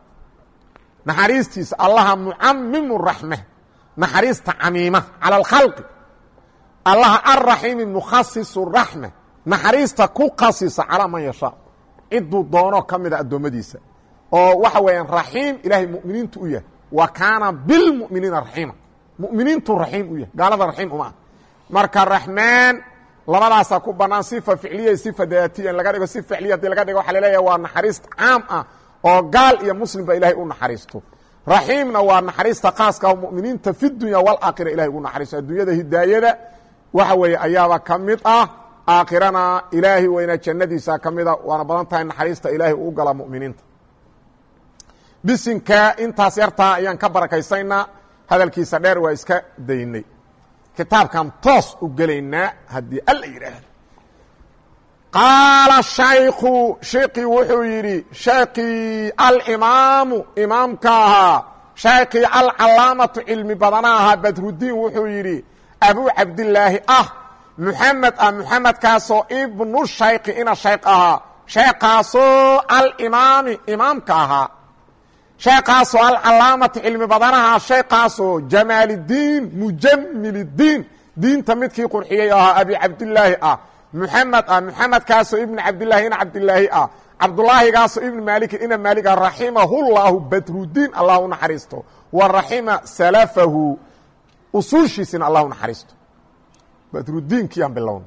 Naxariistiisa allaha mucamimu raxma naxariista camiima cala alkhalqi allaha alraxiimi mukhasisu raxma naxariista ku khasisa calaa man yashaa. Ciduu doonoo ka mida addoommadiisa. Oo waxa weeyaan raxiim ilaahay muminiintu u yahay. Wa kaana bilmuminiina raxiima muminiintu raxiim u yahay gaalada raxiim uma ah marka raxmaan labadaasaa ku banaan sifa ficliya sifa daatiya in laga dhigo si ficliya haddii laga dhigo waxa la leeyahay waa naxariist caam ah oo gaal iyo muslimba ilahay u naxariisto. Raxiimna waa naxariista khaaska muminiinta fi dunya walaakhira ilahay ugu naxariisto. Adduunyada hidaayada waxa weeye ayaaba ka mid ah. Aakhirana ilaahi weyna jannadiisa ka mida waana badan tahay naxariista ilaahay uu gala muminiinta. Bisinka intaas yartaa ayaan ka barakaysaynaa hadalkiisa dheer waa iska daynay. Kitaabkan toos u gelaynaa haddii alla yidhaahdo. Qaala shaykhu sheekii wuxuu yidhi sheekii alimaamu imaamka ahaa. Sheekii alcalaamatu cilmi badana ahaa badrudiin wuxuu yidhi abuu cabdilaahi ah muxamed ah muxamedkaasoo ibnu shayki ina shayk ahaa. Sheekaasoo alimaami imaamka ahaa sheekaasoo alcalaamati cilmi badanaha sheekaasoo jamaaliddiin mujamiliddiin diinta midkii qurxiyey ahaa abi cabdilaahi ah. Muxamed ah muxamedkaasoo ibni cabdilaahi ina cabdilaahi ah. Cabdulaahigaasoo ibni maalikin ina maalig ah. Raximahullaahu badrudiin allah u wa raxima salafahu usuushiisina allah u naxariisto bilowna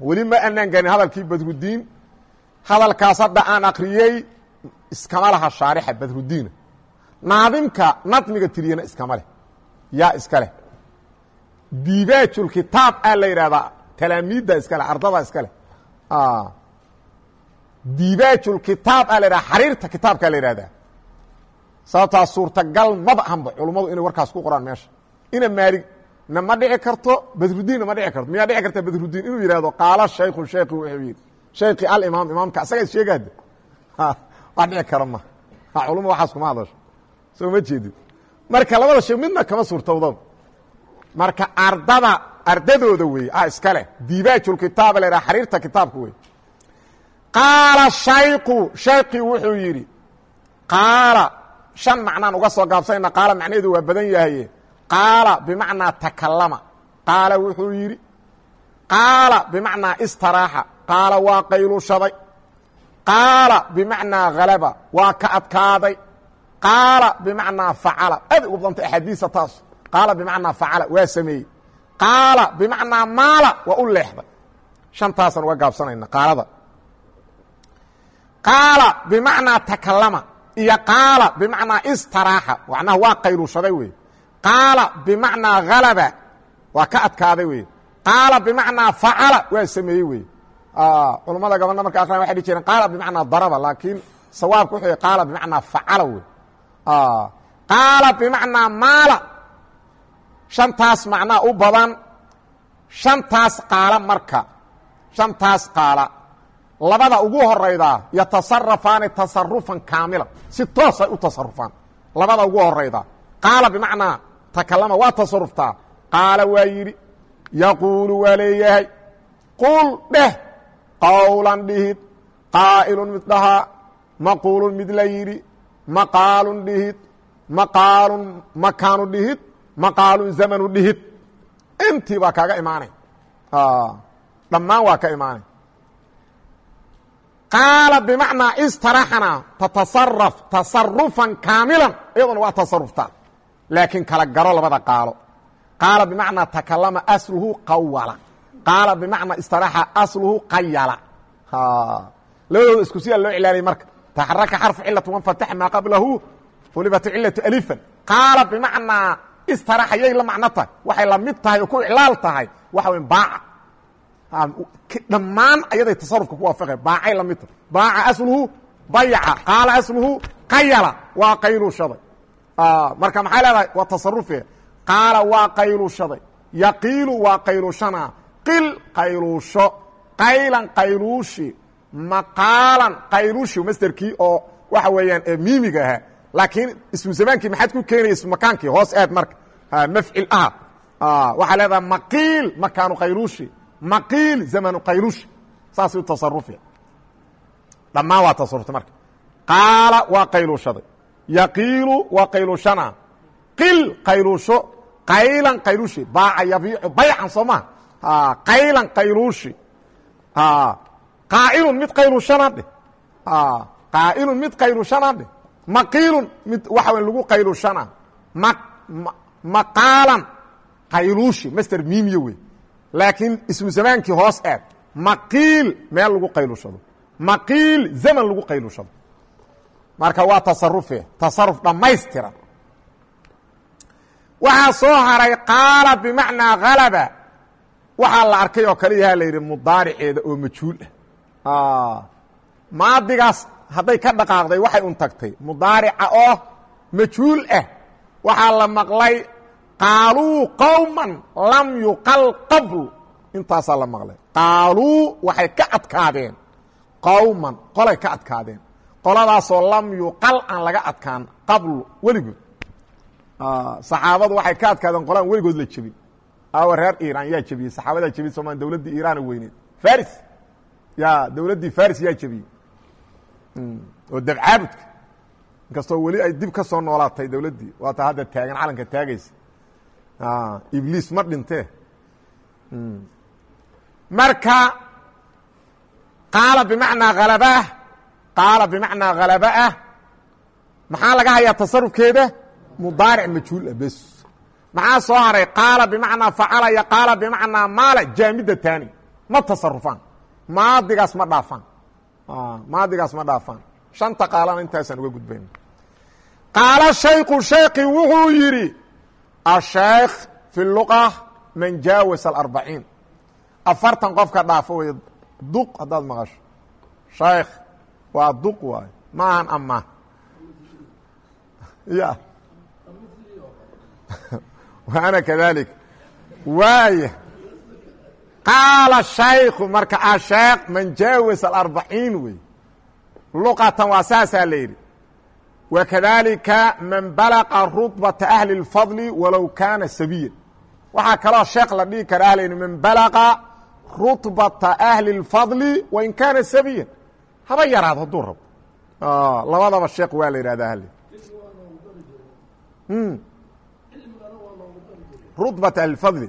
weli ma anaan ganin hadalkii badrudiin. Hadalkaas hadda aan akriyey iskama laha shaarixa badrudiina naadimka nadmiga tiriyana iskama leh. Yaa iska leh. Diibaajulkitaab aa la yidhahdaa talaamiidda iska leh ardada iska leh. Diibaajulkitaab aa la yidhahda xariirta kitaabkaa la yidhahdaa sababtaa suurtagal maba ahanba culummadu inay warkaas ku qoraan meesha. Ina maaligna ma dhici karto badrudiinna ma dhici karto. Miyaa dhici karta badrudiin? Inuu yidhahdo qaala shaykhu shaykhi wuxuu yidhi. Shaykhi alimaam imaamka asaga is sheegaada waa dhici kara ma. Culuma waxaas kuma hadasho. Soo ma jeedid marka labada shay midna kama suurtowdaba marka ardada ardadooda weeye ah iska leh. Diibaajulkitaaba la yidhaha xariirta kitaabka wey. Qaala shayku shaykii wuxuu yidhi qaala shan macnaan uga soo gaabsanayna qaala macnaheedu waa badan yahaye qaala bimacnaa takalama qaala wuxuu yidhi qaala bimacnaa istaraaxa. Qaala waa qaylushaday qaala bimacnaa halaba waa ka adkaaday. Qaala bimacnaa facala. Aad ugu badantay axaadiisa taas. Qaala bimacnaa facala waa sameeyey. Qaala bimacnaa maala waa u leexday. Shantaasaan uga gaabsanayna qaalada. Qaala bimacnaa takalama iyo qaala bimacnaa istaraaxa. Macnaha waa qaylushaday wey qaala bimacnaa halaba waa ka adkaaday wey qaala bimacnaa facala waa sameeyey wey culammada gabadha marka akran waxay dhi jireen qaala bimacnaa daraba laakiin sawaabka wuxuu qaala bimacnaa facala wey qaala bimacnaa maala. Shantaas macnaa u badan. Shantaas qaala marka. Shantaas qaala. Labada ugu horaydaa yatasarafaani tasarufan kaamila. Si toosay u tasarufaan labada ugu horaydaa qaala bimacnaa takalama waa tasaruftaa qaala waa yidhi yaquulu waa leeyahay. Qul dheh qawlan dhihid qaa'ilun mid dhahaa maquulun mid la yidhi maqaalun dhihid maqaalun makaanu dhihid maqaalun zamanu dhihid intii baa kaaga imaanay dhammaan waa ka imaanay qaala bimacnaa istaraxna tatasaraf tasarufan kaamilan iyaduna waa tasaruftaa laakiin kala garo labada qaalo qaala bimacnaa takalama asluhu qawala qaala bimacnaa istaraxa asluhu qayala. Labadooda isku siyaa loo cilaaliyay marka. Taxaraka xarfu cilatu wanfatax maa qablahu ulibatu cilatu alifan. Qaala bimacnaa istaraxa yay la macno tahay. Waxay la mid tahay oo ku iclaal tahay. Waxa wey baaca dhammaan ayaday tasarufka ku waafaqe baacay la midta baaca asluhu bayaca. Qaala asluhu qayala. Waa qayluushaday marka maxay leedahay? Waa tasarufe qaala waa qayluushaday yaqiilu waa qayluushana qil qayluusho qaylan qayluushi maqaalan qayluushi masderkii oo waxa weeyaan miimiga ahaa. Laakiin ismu zamaankii maxaad ku keenaya ismu makaankii hoos aad marka mafcil aha. Waxaa leedaha maqiil makaanu qayluushi maqiil zamanu qayluushi saasuu tasarufi dhammaan waa tasarufta marka. Qaala waa qayluushaday yaqiilu waa qayluushana qil qayluusho qaylan qayluushi baaca yabiicu baycan soo maha qaylan qayluushi qaa'ilun mid qayluushana dheh qaa'ilun mid qayluushana dheh maqiilun mid waxa w lagu qayluushana maqaalan qayluushi master miimiyo wey laakiin ismu zamaankii hoos aad maqiil meel lagu qayluushado maqiil zaman lagu qayluushado marka waa tasarufe tasaruf dhammaystiran waxaa soo haray qaala bimacnaa halaba waxaa la arkay oo kale la yidhi mudaariceeda oo majhuul ah maadigaas hadday ka dhaqaaqday waxay un tagtay. Mudaarica oo majhuul ah. Waxaa la maqlay qaaluu qowman lam yuqal qabl intaasaa la maqlay. Qaaluu waxay ka adkaadeen. Qowman qolay ka adkaadeen. Qoladaasoo lam yuqal aan laga adkaan qabl weligood. Saxaabadu waxay ka adkaadeen qolaan weligood la jebin awa reer iiraan yaa jebiyey saxaabadaa jebiyey sooma dowladdii iiraana weyneed. Faris. Ya dowladdii faris yaa jebiyey oo dabcaabudka inkastoo weli ay dib ka soo noolaatay dowladdii waata hadda taagan calanka taagaysa. Ibliis ma dhintee. Marka qaala bimacnaa halabaah qaala bimacnaa halabaah maxaa laga hayaa tasarufkeeda? Mudaaric majhuul ah bes maxaa soo haray? Qaala bimacnaa facala iyo qaala bimacnaa maala jaamida taani. Ma tasarufaan maadigaas ma dhaafaan. Maadigaas ma dhaafaan. Shanta qaalana intaasaan uga gudbayna qaala shayku shayki wuxuu yidhi ashaykh fi luqa man jaawasa alarbaciin. Afartan qofka dhaafo wey duq haddaad maqasho. Shaykh waa duq waayo maahan ama ya ana kadalik waaya qaala shaykhu marka asheekh man jaawasa alarbaciin wey luqatan waa saasaa la yidhi wakadalika man balaqa rudbata ahli اlfadli walow kaana sabiyan waxaa kaloo sheekh la dhihi kara ahlayni man balaqa rutbata ahli اlfadli wain kaana sabiyan haba yaraado hadduu rabo labadaba sheekh waa la yidhahda ahli rudbata ahlifadli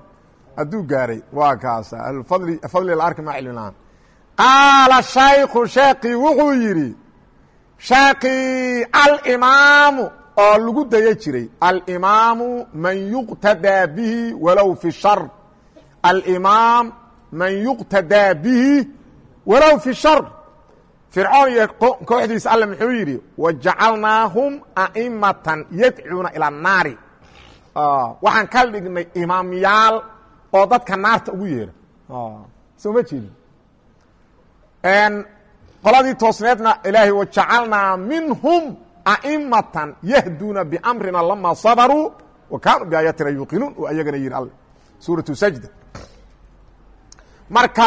hadduu gaaray waa kaasa. Ahlfadli fadli la arki maa cilmi lahaan. Qaala shaykhu sheekii wuxuu yidhi sheekii alimaamu oo lagu daya jiray alimaamu man yuqtadaa bihi walow fi shar. Alimaam man yuqtadaa bihi walow fi shar. Fircoon iyo kooxdiisa alle muxuu yidhi wajacalnaahum a'imatan yadcuuna ila annaari waxaan ka dhignay imaamyaal oo dadka naarta ugu yeera soo ma jeedin qoladii toosneedna ilaahay wajacalnaa minhum a'imatan yahduuna biamrina lama sabaruu wa kaanuu biaayatina yuuqinuun oo ayagana yihi alle. Suuratu sajda. Marka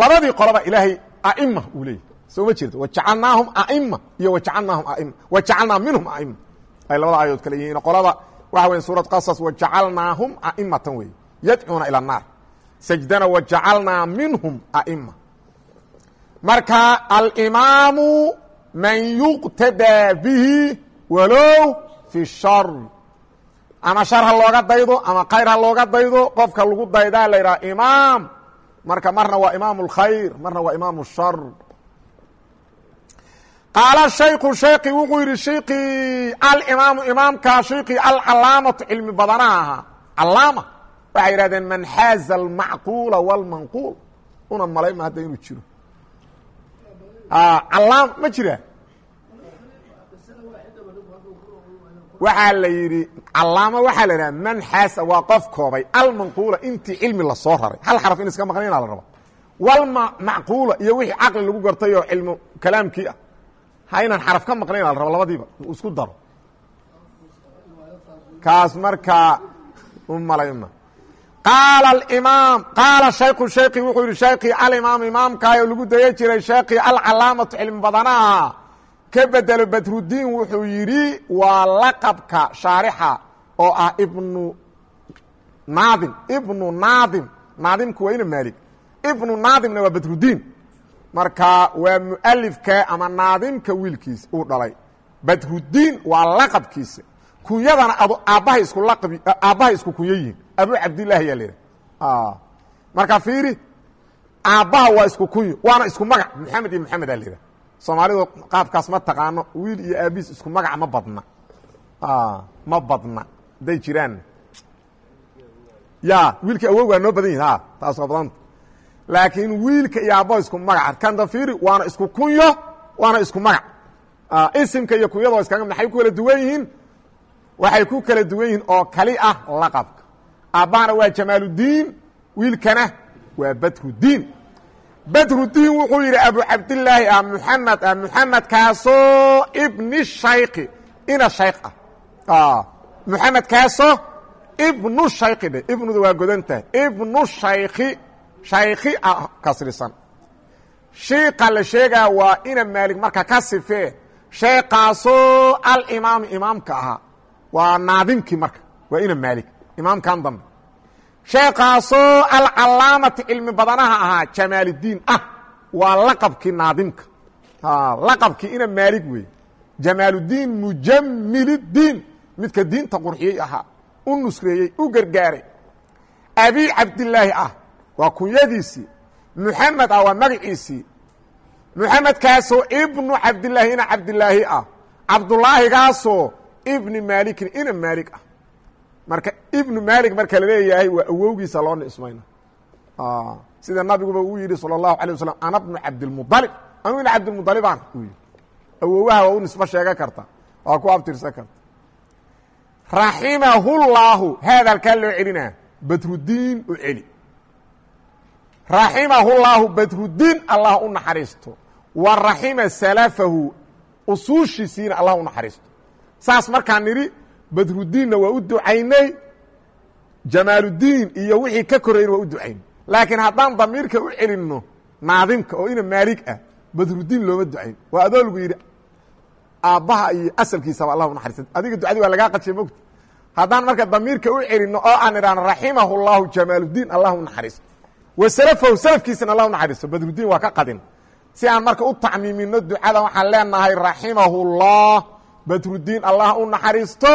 labadii qoloba ilaahay a'ima uu leeyahy soo ma jeedo wajacalnaahum a'ima iyo wajacalnaahum aima wajacalnaa minhum a'ima ay labada aayadood kale yihiin. Qolada waxa weya suurat qasas wajacalnaahum a'imatan wey yadcuuna ila annaar sajdana wajacalnaa minhum a'ima marka alimaamu man yuqtadaa bihi walow fi shar ama shar ha looga daydo ama khayr ha looga daydo qofka lagu daydaa la yidhaha imaam marka marna waa imaam اlkhayr marna waa imaam الshar qaala shayku shayki wuxuu yidhi shaykii alimaamu imaamkaa shaykii alcalaamatu cilmi badanaha ahaa calaama waxay yidhahdeen man xaaza almacquula wاlmanquul una malayma hadda inuu jiro. Calaam ma jira. Waxaa la yidhi calaamo waxaa la yidhaha man xaasa waa qof koobay. Almanquula intii cilmi la soo raray. Hal xaraf in iska maqnaynaa la raba walma macquula iyo wixii caqli lagu gartay oo cilmu kalaamkii ah ha inaan xaraf ka maqnayn la rabo labadiiba. Isku daro. Kaas markaa u malayma qaala imaam qaala shayku shayki wuxuu yihi shaykii alimaam imaamkaayoo lagu daya jiray shaykii alcalaamatu cilmi badanaha ka bedelo badrudiin wuxuu yidhi waa laqabka shaarixa oo ah ibnu naadim ibnu naadim naadimku waa ina maalig ibnu naadimna waa badrudiin marka waa mualifka ama naadimka wiilkiisa uu dhalay. Badrudiin waa laqabkiisa. Kunyadana aabbahay isku laqabi aabbahay isku kunyo yihiin. Abu cabdillahi yaa laidhaha marka fiiri aabbaha waa isku kunyo waana isku magac. Maxamed iyo maxamed aa laidhaha soomaalidu qaabkaas ma taqaano wiil iyo aabiis isku magac ma badna. Ma badna. Hadday jiraan. Ya wiilka awog waa noo badan yihiin ha taas waa badanta laakiin wiilka iyo aabbaha isku magac. Kanta fiiri waana isku kunyo waana isku magac. Isimka iyo kunyada iskaga maxay ku kala duwan yihiin? Waxay ku kala duwan yihiin oo kali ah laqabka. Aabbahana waa jamaaludiin wiilkana waa badrudiin. Badrudiin wuxuu yidhi abu cabdilaahi ah muxamed ah muxamedkaasoo ibni shayki ina shayk ah. Muxamed kaasoo ibnu shayki dhe ibnuda waa godan tahay. Ibnu shayki shayki ah kasrisan shiika la sheegaa waa ina maalig marka ka sifee sheekaasoo alimaami imaamka ahaa waa naadimkii marka waa ina maalig imaamkan dambe. Sheekaasoo alcalaamati cilmi badanaha ahaa jamaaliddiin ah waa laqabkii naadimka. Laqabkii ina maalig weeye jamaaluddiin mujamiliddiin midka diinta qurxiyey ahaa u nusreeyey u gargaaray. Abi cabdilaahi ah waa kunyadiisii muxamed ah waa magaciisii muxamedkaasoo ibnu cabdilaahi ina cabdilaahi ah cabdulaahigaasoo ibni maalikin ina maalig ah marka ibnu maalik marka la leeyahay waa awowgiisa loo nismayna sida nabiguba uu yidhi salى الlahu alيه waslm ana bnu cabdilmuطalib anu ina cabdilmuطalibaan uu yidhi awowaha waa u nisbo sheegan karta waa ku abtirsan karta raximahullahu haadalkaa loo celinaa badrudiin u celi raximahullahu badrudiin allah u naxariisto. Wa raxima salafahu usuushiisiina allah u naxariisto. Saas markaan nidhi badrudiinna waa u ducaynay jamaaludiin iyo wixii ka korayna waa u ducaynay laakiin haddaan damiirka u celinno naadimka oo ina maalig ah badrudiin looma ducayn. Waa adoo lagu yidhi aabbaha iyo asalkiisaba allah u naxariista adiga ducadii waa lagaa qajiya mogta haddaan marka damiirka u celinno oo aan idhaahno raximahu llahu jamaaludiin allah u naxariisto wa salafahu salafkiisana allah u naxariisto badrudiin waa ka qadin. Si aan marka u tacmiimino ducada waxaan leenahay raximahu llah badrudiin allah u naxariisto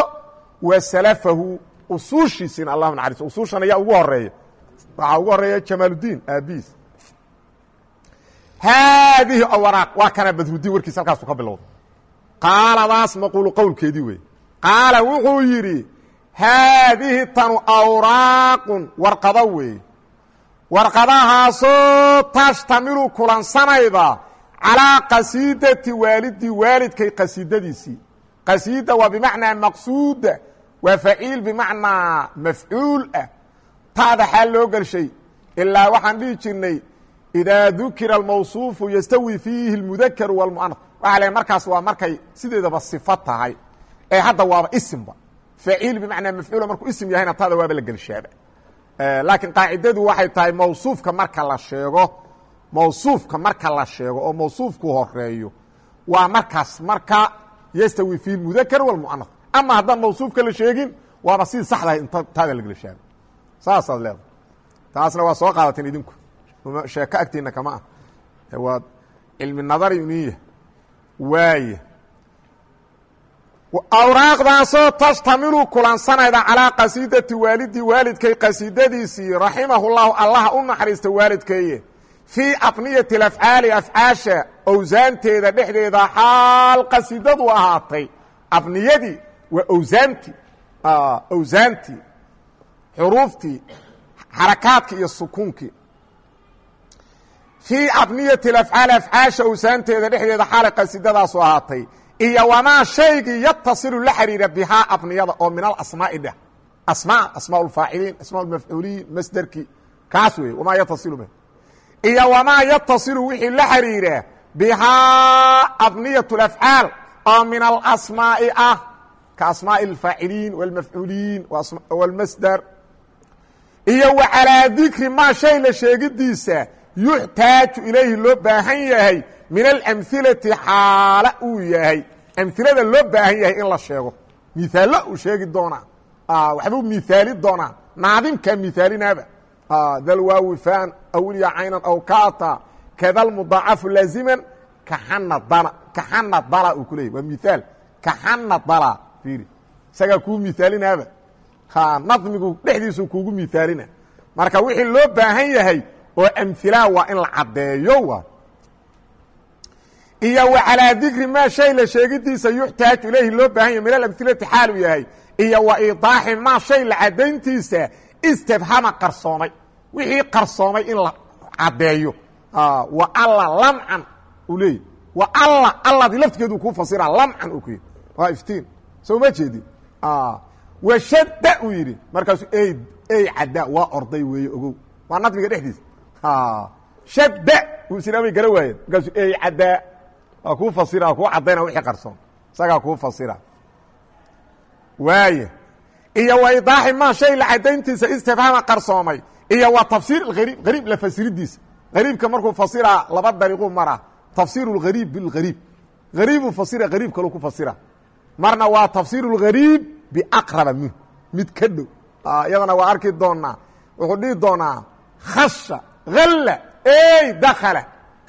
wa salafahu usuushiisiina allah u naxariisto usuushan ayaa ugu horreeya waxaa ugu horreeya jamaaludiin aabiis haadihi awraaq waa kana badrudiin warkiisa halkaasu ka bilowda qaaladaas maquulu qowlkeedii wey qaala wuxuu yidhi haadihi tanu awraaqun warqado weeye warqadahaasoo tashtamilu kulansanayda calaa qasiidati waalidii waalidkay qasiidadiisii. Qasiida waa bimacnaa maqsuuda waa faciil bimacnaa mafcuul ah. Taada xaal loo gelshay ilaa waxaan dhihi jirnay idaa dukira almawsuufu yastawi fiihi اlmudakaru wاlmu'anas waxa le markaas waa markay sideedaba sifo tahay. Ee hadda waaba isimba. Faciil bimacnaa mafcuula markuu isim yahayna taada waaba la gelshaaba laakiin qaacidadu waxay tahay mawsuufka marka la sheego mawsuufka marka la sheego oo mawsuufku horeeyo waa markaas marka yastawi fiihi اlmudakar wاlmu'anas ama haddaan mawsuufka la sheegin waaba sidii saxdahay in taada la gelshaaba saasaad leedahay. Taasna waa soo qaadateen idinku. Sheeko agtiina kama ah. Waa cilmi nadari waaya awraaqdaasoo tashtamilu kulansanayda calaa qasiidati waalidii waalidkay qasiidadiisii raximahu llahu allaha u naxariista waalidkeeye fii apniyati afcaali afcaasha owsaanteeda dhexdeeda xaal qasiidadu ahaatay. Apniyadii waa owsaantii owsaantii xuruuftii xarakaadki iyo sukuunkii. Fii apniyati afcaali afcaasha owsaanteeda dhexdeeda xaalay qasiidadaasu ahaatay iyo wamaa shaygii yatasilu la xiriira bihaa apniyada oo min alasmaa'i dheh asmaa asmaa اlfaaciliin asmaa اlmafcuuliyin masderkii kaas wey wamaa yatasilu bih iyo wamaa yatasilu wixii la xiriira bihaa abniyat اlafcaal oo min alasmaa'i ah ka asmaaءi اlfaaciliin wاlmafcuuliin wاlmasdar iyo wa calaa dikri maa shay la sheegidiisa yuxtaaju ilayhi loo baahan yahay min alamhilati xaala uu yahay. Amhilada loo baahan yahay in la sheego. Miaallo uu sheegi doonaa. Waxbuu miaali doonaa. Naadimkaa miaalinaaba dalwaawifaan awliya caynan aw kaata kadalmudaacafu laaziman kaxana dana kaxana dala uu ku leeyay waa miaal kaxana dala fiiri. Isagaa kuu miaalinaaba nadmigu dhexdiisu kuugu miaalina marka wixii loo baahan yahay oo amhilaa waa in la caddeeyo iyo wa calaa dikri maa shay la sheegidiisa yuxtaaju ilayhi loo baahan yahay min alamhilati xaal uu yahay. Iyo wa iidaaxi maa shay la caddayntiisa istabhama qarsoomay. Wixii qarsoomay in la caddeeyo. Wa alla lamcan uu leeyay wa alla alladii laftigeedu kuu fasira lamcan uu ku yidhi. Waa iftiin. Soo ma jeedin washadda uu yidhi. Markaasuu ey ey caddaa waa orday weeye ogow. Waa nadmiga dhexdiisa shadda uu sinaamay gara waayeen markaasuu ey caddaa waa kuu fasira kuu caddayna wixii qarsoon isagaa kuu fasira waaya iyo wa idaaxi maa shay la caddayntiisa istifhaama qarsoomay iyo wa tafsiir اhariib hariib la fasiridiisa hariibka markuu fasiraa laba dariiquu maraa tafsiir اlhariib biاlhariib hariibuu fasira hariib kalu ku fasira marna waa tafsiir اlhariib biaqraba minh mid ka dhow iyadana waa arki doonaa wuxuu dhihi doonaa khasha halla ey dakala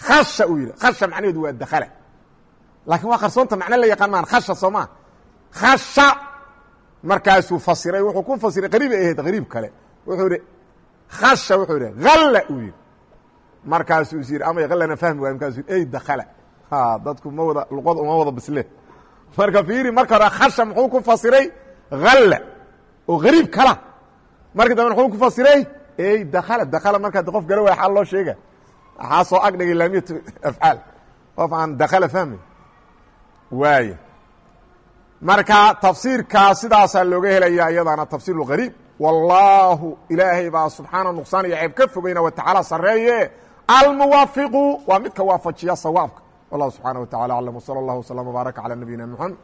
khasha uu yidhi khasha macnaheedu waa dakala laakiin waa qarsoonta macno la yaqaan maan khasha soo maa khasha markaasuu fasiray wuxuu ku fasiray qariib ay ahayd qariib kale wuxuu idhi khasha wuxuu idhi halla uu yidhi markaasuu is yidhi ama hallana fahmi waay markaasuu ey dakala dadku ma wada luqada uma wada bisle marka fiiri marka hore khasha muxuu ku fasiray halla oo hariib kala markii dambe muxuu ku fasiray ey dakala dakala markaa qof gala waay al loo sheega waxaa soo agdhigay laamiyat afcaal. Qof aan dakala fahmay waay marka tafsiirkaa sidaasaa looga helaya iyadaana tafsiiru qariib wallaahu ilaahay baa subxaana nuqsaan iyo ceeb ka fogeyna wa tacaala sareeye almuwafiqu waa midka waafajiya sawaabka. Wallahu subxaana wa tacala aclam wsala allah wslam wbaaraka calaa nabiyina mxamed